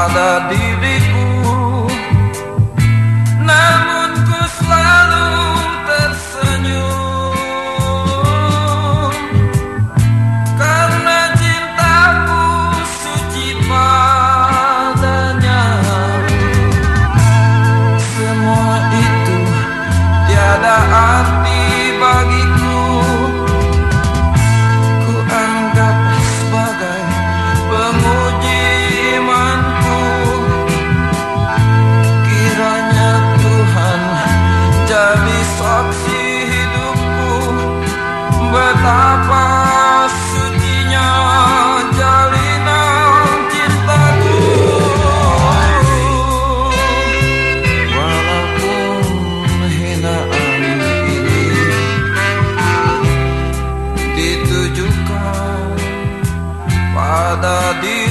Cada dia The dia.